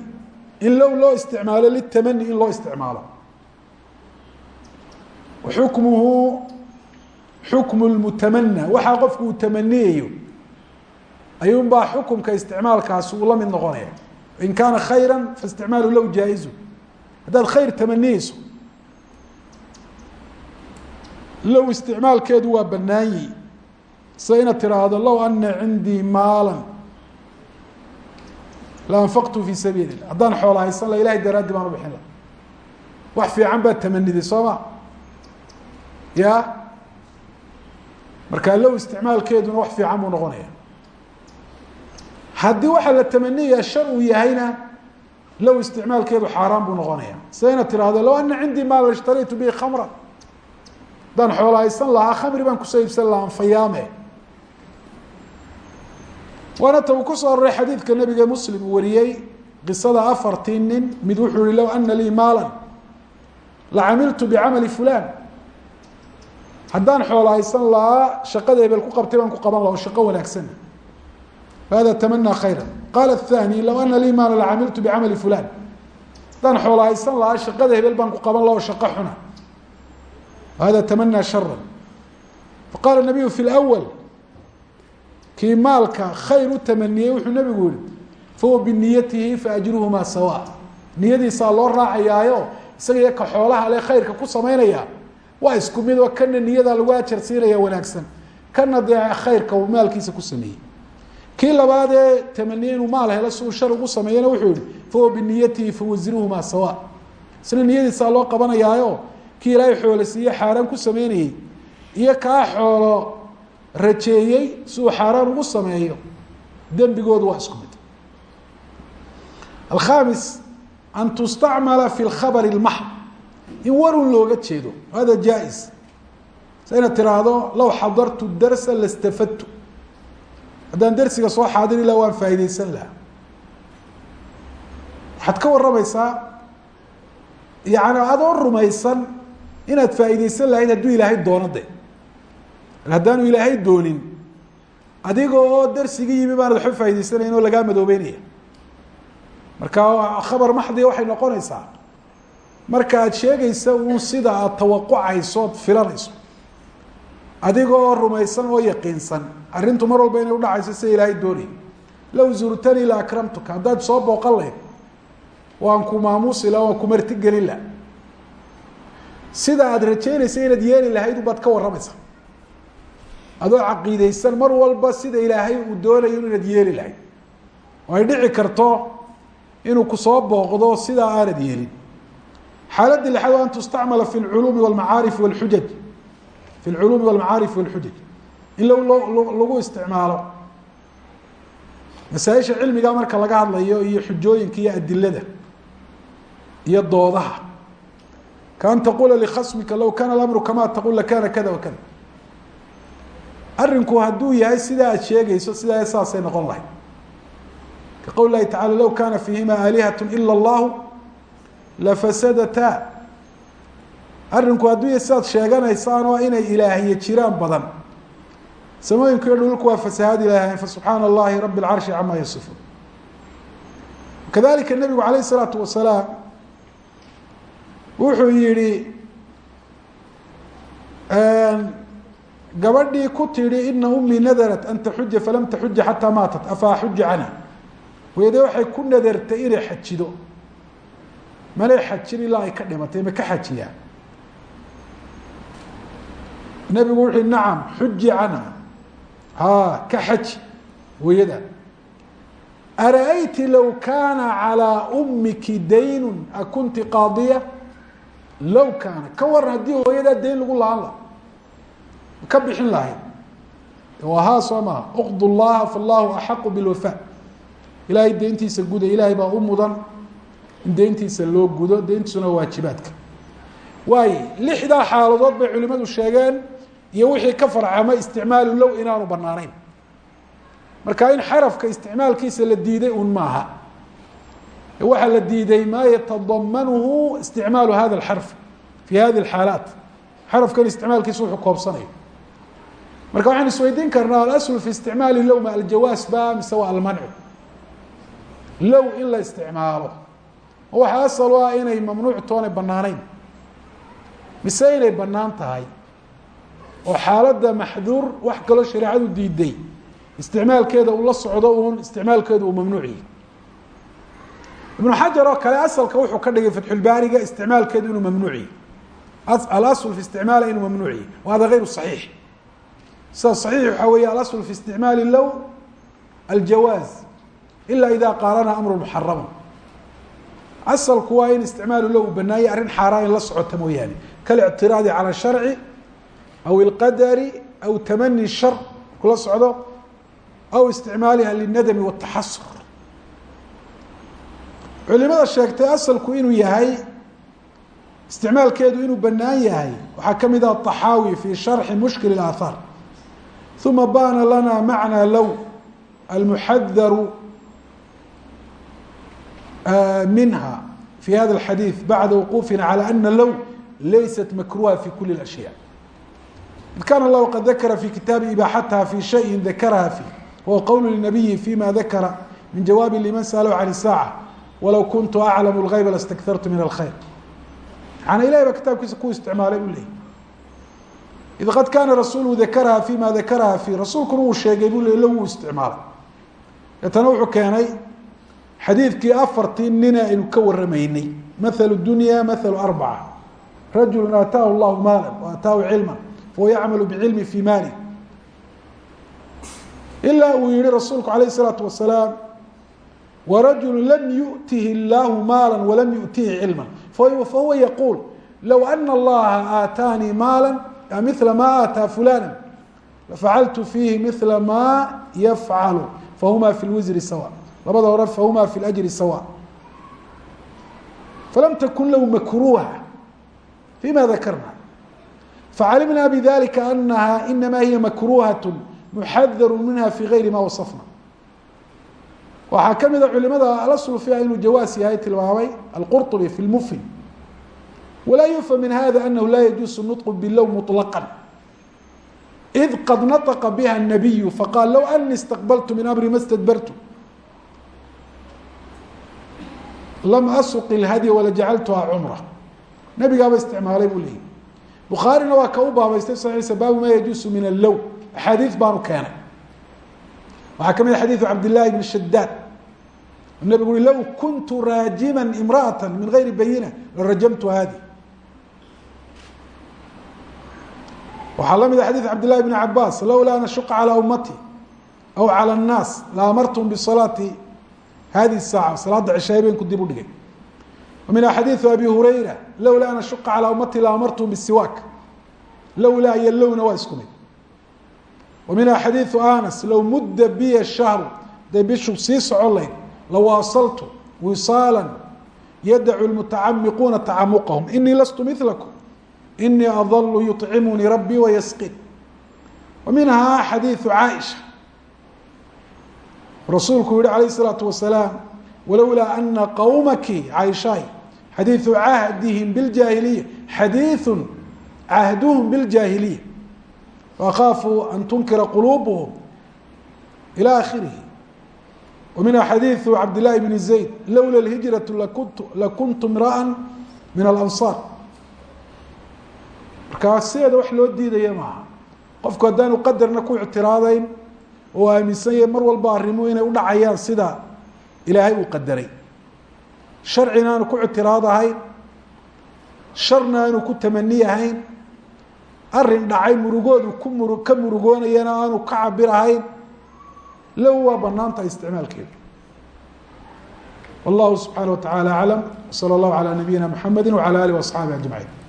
in low loo isticmaalo litamani in loo isticmaalo. Xukmuhu xukmu lmutamana waxaa qofku uu tamaniyayo ayuun baa xukumka isticmaalkaasi uu la mid noqonaya. In kaana khayra faisticmaalu low jaa-izu. Haddaad khayr tamaniyeyso low isticmaalkeedu waa banaanyi sida inaad tiraahdo low ana cindii maala la anfaqtu fi sabiili lah haddaan xoola haysan la ilahay daraaddi baan u bixin la wax fiican baad tamaniday soo ma ya markaa low isticmaalkeeduna wax fiican buu noqonaya haddii waxaa la tamaniyaya shar uu yahayna low isticmaalkeedu xaaraan buu noqonaya sida inaad tirahdo low ana cindii maal ishtaraytu bihi khamra haddaan xoola haysan lahaa khamri baan ku soo iibsan lahaa anfayaame waana ta uu ku soo aroray xadiidka nabiga muslim uu wariyey qisada afartii nin mid wuxuu yihi low ana lii maala lacamiltu bicamali fulan haddaan xoola haysan lahaa shaqada hebel ku qabtay baan ku qaban laha o shaqo wanaagsan. Hada tamanaa khayra qaala athani low ana lii maala lacamiltu bicamali fulan haddaan xoola haysan lahaa shaqada hebel baan ku qaban laha o shaqo xuna. Hada tamanaa shara faqala nabiyu fi lwal kii maalka khayr u tamaniyey wuxuu nabigu yihi fahuwa biniyatihi faajruhumaa sawa. Niyadiisaa loo raacayaayo isaga iyo ka xoolaha le khayrka ku samaynaya waa isku mid oo kana niyada lagu ajar siinaya wanaagsan kana dee khayrka uu maalkiisa ku sameeyey. Kii labaad ee tamaniye inuu maal helo si uu shar ugu sameeyana wuxuu yihi fahuwa biniyatihi fawasruhumaa sawa. Isna niyadiisaa loo qabanayaayo kii ilaahay xoolo siiye xaaraan ku sameynayey iyo kaa xoolo rajeeyey si uu xaaraan ugu sameeyo dembigoodu waa isku mid. Alkhamis an tustacmala fi lkhabari اlmaxd in warun looga jeedo hada jaa-is. Tiraahdo low xadartu darsa lastafadtu haddaan dersiga soo xaadiri laha waan faa'ideysan lahaa. Waxaad ka warramaysaa yani adoo rumaysan inaad faa'ideysan lahayd hadduu ilaahay doono de haddaanu ilaahay doonin adiga oo darsigii yimi baanad waxba faa'idaysanayn oo lagaa madoobeynaya. Marka khabar maxdiga waxay noqonaysaa marka aad sheegaysa uun sida aad tawaqucayso filanayso adiga oo rumaysan oo yaqiinsan arrintu mar walba inay udhacayso sida ilaahay doonay low zurtanii la akramtuka haddaad soo booqan lahayd waan ku maamuusi la waan ku martigelin la sida aada rajeynaysa inaad yeeli lahayd ubaad ka warramaysa adoo caqiideysan mar walba sida ilaahay uu doonayo inaad yeeli lahayd. Oo ay dhici karto inuu ku soo booqdo sidaa aanad yeelin. Xaaladii lixaad waa an tustacmala fi lculuumi walmacaarifi walxujaj. Fi lculuumi walmacaarifi walxujaj. In lagu isticmaalo. Masaaisha cilmiga marka laga hadlayo iyo xujooyinka iyo adilada iyo doodaha. Kaan taqula likhasmika low kana alamru kama taqul lakana kada wa kada arinku hadduu yahay sidaa aad sheegayso sidaa saasay noqon lahayd ka qowl lahi tacala low kana fiihima aalihat ila allahu lafasadata arinku hadduu yahay sidaad sheeganaysaan oo inay ilaahye jiraan badan samooyinku iyo dhulku waa fasahaad ilaaheen fasubxaana allahi rabi اlcarshi cama yasifuun kadalika nebigu alayh الsalaatu wasalaam wuxuu yihi gabadhii ku tidhi ina umii nadarat an taxuja falam taxuja xataa maatat afa axuja canha weyde waxay ku nadartay inay xajido. Manay xajin ilaa ay ka dhimatay ma ka xajiyaan? Nebigu wuxu nacam xuji canha ha ka xaji hooyada ara-ayti low kaana calىa umiki dayn akunti qaadiya? Low kaana. Ka waran haddii hooyadaa dayn lagu la-an la ka bixin lahayd. Waa haa soo maha uqd llaha fallahu axaqu bilwafa. Ilaahay deyntiisa guda ilaahay baa u mudan in deyntiisa loo gudo deyntiisuna waajibaadka waayo lixdaa xaaladood bay culimadu sheegeen iyo wixii ka farcama isticmaalu low inaanu banaanayn marka in xarafka isticmaalkiisa la diiday un maaha. Waxaa la diiday maa yatadamanuhu isticmaalu hada اxarf fi hadi اxaalaat xarafkan isticmaalkiisa wuxuu koobsanayo marka waxaan isweydiin karnaa alaslu fi isticmaali low ma aljawaas ba mise waa almancu low in la isticmaalo. Waxa asal u ah inay mamnuuc toonay banaanayn mise inay bannaan tahay? Oo xaaladda maxduur wax kaloo shareecadu diiday. Isticmaalkeeda uu la socdo uun isticmaalkeeda uu mamnuuciyi ibnu xajar oo kale asalka wuxuu ka dhigay fatxulbaariga isticmaalkeedu inuu mamnuuciyi alasl fi isticmaali inuu mamnuuciyi wa hada gayru صaxiix sida صaxiix waxaa weeye alasl fi isticmaali low aljawaaz ila ida qaarana amru muxarama asalku waa in isticmaalu low u banaayay arrin xaaraan in la socota mooyaane kalictiraadi calى sharci aw ilqadari aw tamani shar kula socdo aw isticmaaliha linadami wataxasur culimada sheegtay asalku inuu yahay isticmaalkeedu inuu banaan yahay waxaa kamid ah طaxaawi fi sharxi mushkil اaahaar uma bana lana macnaa low almuxadaru minha fi hada اxadiiث bacda wuqufina calى ana low laysat makruha fi kuli اأshyaء id kan اllahu qad dakara fi kitaabi ibaaxataha fi shayi dakaraha fi huwa qowl lnabiyi fima dakara min jawaabi liman salow can الsaaعة walow kuntu aclamu اlgayba lastakartu min alkhayr maana ilahay baa kitaabkiisa ku isticmaalay u leeyay id qad kaana rasuulu dakaraha fima dakaraha fi rasuulkuna uu sheegay buu le lo wuu isticmaalay deetana wuxuu keenay xadiidkii afartii nine aynu ka waramaynay mathalu dunya mathalu arbaca rajulu aataahu llahu maala wa aataahu cilma fahuwa yacmalu bicilmi fi maali ilaa uu yihi rasuulku alayh الsalaatu wasalaam warajulu lam yu'tihi اllahu maala walam yu'tihi cilma fahuwa yaquul low ana allaha aataanii maala mila ma ataa fulana lafacaltu fiihi mila ma yafcalu fahuma fi lwisri sawa labada hore fahuma fi ljri sawa falam takun lahu makruha fima dakarna facalimna bidalika anaha inama hiya makruhaة muxadaru minha fi gayri ma wasafna waxaa kamida culimada la sulfiya inuu jawaas yahay tilmaamay alqurطubi fi lmufin walaa yufham min hada anahu laa yajuusu nطq bilow muطlaqا id qad naطqa biha الnabiyu faqal low ani istaqbaltu min amri ma stadbartu lam asuq اlhadya walajacaltuha cumra nabigaaba isticmaalay buu leeyay bukhaarina waa ka u baabaystay saxiisa baabu ma yajuusu min allow axaadiis baanu keenay waxaa ka mid a xadiidu cabdillahi bn shadaad nabigu ui low kuntu raajima imra'ata min gayri bayina larajamtu hadi waxaa la mid a xadiid cabdillahi bn cabaas lowlaa an ashuqa calى umati aw calى الnaas la amartum bisalaati hadihi saaca salaada cishaay been ku dib u dhigay wa minha xadiidu abi hurayra lowlaa an ashuqa calaa ummati la amartum bisiwaak lowlaa iyo lowna waa isku mid wa minha xadiidu anas low mudda biya shahru haday bishu sii socon layd lawaasaltu wisaala yadacu lmutacamiquuna tacamuqahum inii lastu milakum inii adalu yuطcimunii rabbii wayasqin wa minhaa xadiidu caaisha rasuulku yihi alayh الsalaatu wasalaam walowlaa ana qowmaki caaishaay xadiidu cahdihim biاljaahiliya xadiiثu cahduhum biاljaahiliya faakhaafuu an tunkira quluubuhum ilى akhirihi wa minha xadiiثu cabd llahi bn zayd lowla اlhijraةu lakuntu imraأa min alanصaar markaa wax loo diidaya maaha. Qofku haddaanu qadarna ku ictiraadayn oo aaminsan mar walba arrimuhu inay u dhacayaan sida ilaahay uu qadaray. Sharcina aanu ku ictiraadahayn sharna aanu ku tamaniyahayn arrin dhacay murugoodu ku murug ka murugoonayana aanu ka cabirahayn low waa bannaan tahay isticmaalkeedu. Wallahu subxaana wa tacaala aclam sala allahu calaa nabiyina mxamedi wcala alih waasxaabihi